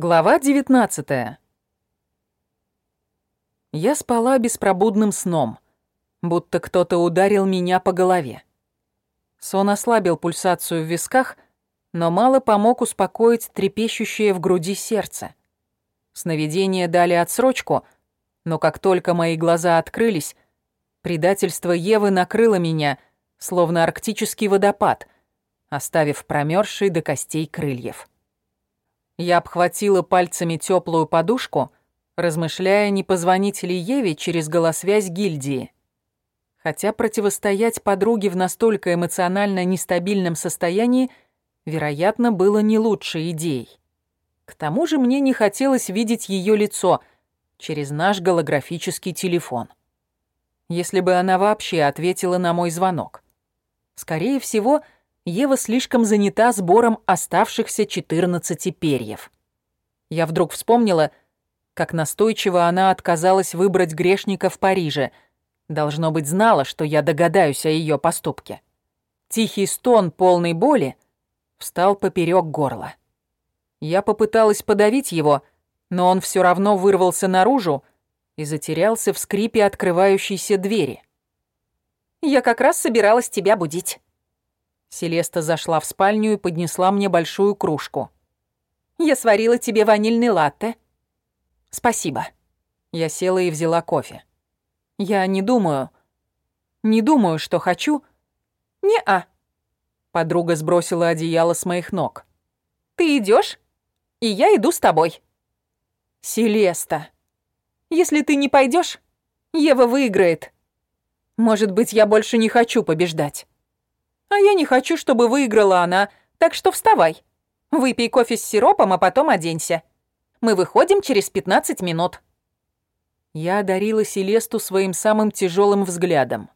Глава 19 Я спала беспробудным сном, будто кто-то ударил меня по голове. Сон ослабил пульсацию в висках, но мало помог успокоить трепещущее в груди сердце. Сновидения дали отсрочку, но как только мои глаза открылись, предательство Евы накрыло меня, словно арктический водопад, оставив промерзший до костей крыльев. Я обхватила пальцами теплую подушку, размышляя, не позвонить ли Еве через голосвязь гильдии. Хотя противостоять подруге в настолько эмоционально нестабильном состоянии, вероятно, было не лучшей идеей. К тому же мне не хотелось видеть ее лицо через наш голографический телефон. Если бы она вообще ответила на мой звонок. Скорее всего, Ева слишком занята сбором оставшихся 14 перьев. Я вдруг вспомнила, как настойчиво она отказалась выбрать грешника в Париже. Должно быть, знала, что я догадаюсь о ее поступке. Тихий стон полной боли встал поперек горла. Я попыталась подавить его, но он все равно вырвался наружу и затерялся в скрипе открывающейся двери. «Я как раз собиралась тебя будить». Селеста зашла в спальню и поднесла мне большую кружку. «Я сварила тебе ванильный латте». «Спасибо». Я села и взяла кофе. «Я не думаю... Не думаю, что хочу...» «Не-а». Подруга сбросила одеяло с моих ног. «Ты идешь, и я иду с тобой». «Селеста, если ты не пойдешь, Ева выиграет. Может быть, я больше не хочу побеждать». А я не хочу, чтобы выиграла она, так что вставай. Выпей кофе с сиропом, а потом оденься. Мы выходим через 15 минут». Я одарила Селесту своим самым тяжелым взглядом.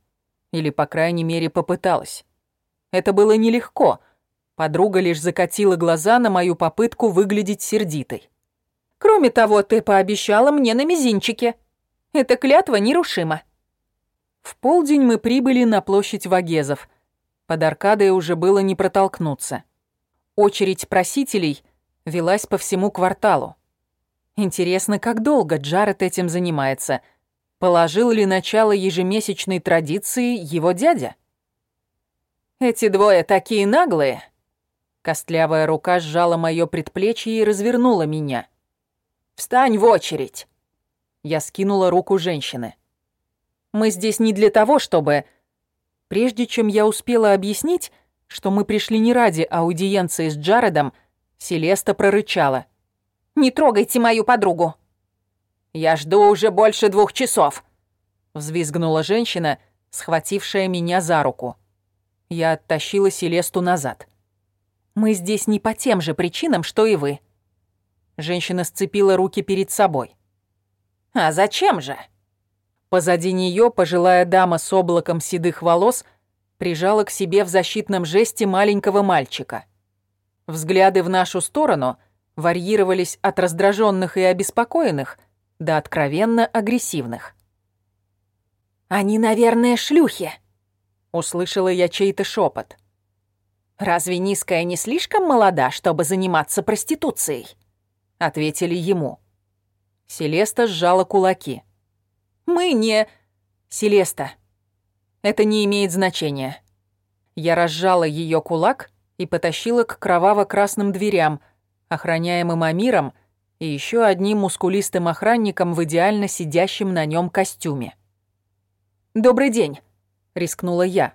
Или, по крайней мере, попыталась. Это было нелегко. Подруга лишь закатила глаза на мою попытку выглядеть сердитой. «Кроме того, ты пообещала мне на мизинчике. Эта клятва нерушима». В полдень мы прибыли на площадь Вагезов, под аркадой уже было не протолкнуться. Очередь просителей велась по всему кварталу. Интересно, как долго Джаред этим занимается? Положил ли начало ежемесячной традиции его дядя? «Эти двое такие наглые!» Костлявая рука сжала моё предплечье и развернула меня. «Встань в очередь!» Я скинула руку женщины. «Мы здесь не для того, чтобы...» Прежде чем я успела объяснить, что мы пришли не ради аудиенции с Джаредом, Селеста прорычала. «Не трогайте мою подругу!» «Я жду уже больше двух часов!» Взвизгнула женщина, схватившая меня за руку. Я оттащила Селесту назад. «Мы здесь не по тем же причинам, что и вы». Женщина сцепила руки перед собой. «А зачем же?» Позади нее пожилая дама с облаком седых волос прижала к себе в защитном жесте маленького мальчика. Взгляды в нашу сторону варьировались от раздраженных и обеспокоенных до откровенно агрессивных. «Они, наверное, шлюхи», — услышала я чей-то шепот. «Разве низкая не слишком молода, чтобы заниматься проституцией?» — ответили ему. Селеста сжала кулаки. Мы не... Селеста. Это не имеет значения. Я разжала ее кулак и потащила к кроваво-красным дверям, охраняемым Амиром и еще одним мускулистым охранником в идеально сидящем на нем костюме. «Добрый день», — рискнула я.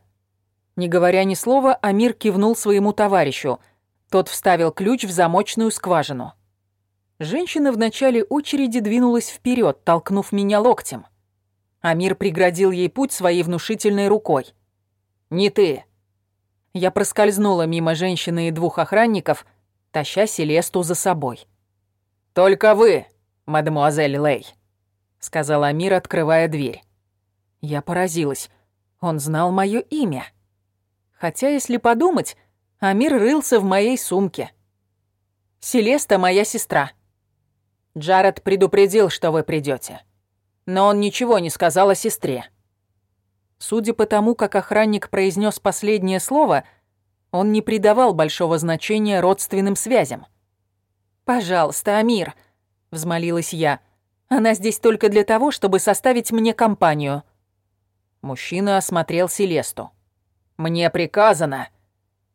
Не говоря ни слова, Амир кивнул своему товарищу. Тот вставил ключ в замочную скважину. Женщина в начале очереди двинулась вперед, толкнув меня локтем. Амир преградил ей путь своей внушительной рукой. «Не ты!» Я проскользнула мимо женщины и двух охранников, таща Селесту за собой. «Только вы, мадемуазель Лей», — сказал Амир, открывая дверь. Я поразилась. Он знал мое имя. Хотя, если подумать, Амир рылся в моей сумке. «Селеста моя сестра. Джаред предупредил, что вы придете но он ничего не сказал о сестре. Судя по тому, как охранник произнес последнее слово, он не придавал большого значения родственным связям. «Пожалуйста, Амир», — взмолилась я. «Она здесь только для того, чтобы составить мне компанию». Мужчина осмотрел Селесту. «Мне приказано».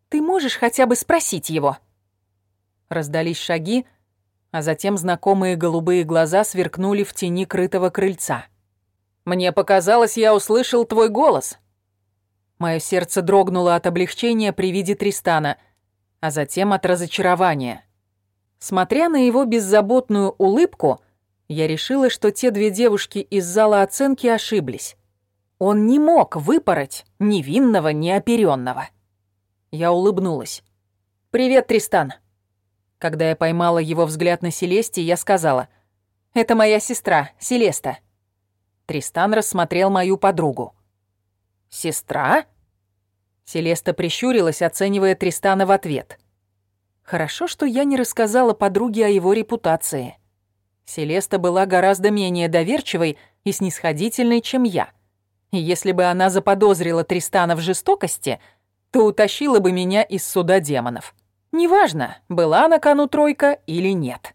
«Ты можешь хотя бы спросить его?» Раздались шаги, а затем знакомые голубые глаза сверкнули в тени крытого крыльца. «Мне показалось, я услышал твой голос». Мое сердце дрогнуло от облегчения при виде Тристана, а затем от разочарования. Смотря на его беззаботную улыбку, я решила, что те две девушки из зала оценки ошиблись. Он не мог выпороть невинного, неоперенного. Я улыбнулась. «Привет, Тристан». Когда я поймала его взгляд на Селесте, я сказала, «Это моя сестра, Селеста». Тристан рассмотрел мою подругу. «Сестра?» Селеста прищурилась, оценивая Тристана в ответ. Хорошо, что я не рассказала подруге о его репутации. Селеста была гораздо менее доверчивой и снисходительной, чем я. И если бы она заподозрила Тристана в жестокости, то утащила бы меня из суда демонов. Неважно, была на кону тройка или нет.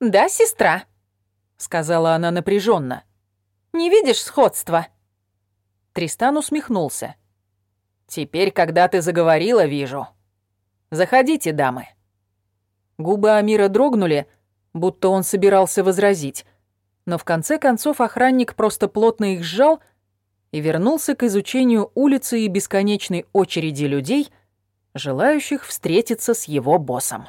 «Да, сестра», — сказала она напряженно. «Не видишь сходства?» Тристан усмехнулся. «Теперь, когда ты заговорила, вижу. Заходите, дамы». Губы Амира дрогнули, будто он собирался возразить, но в конце концов охранник просто плотно их сжал и вернулся к изучению улицы и бесконечной очереди людей, желающих встретиться с его боссом.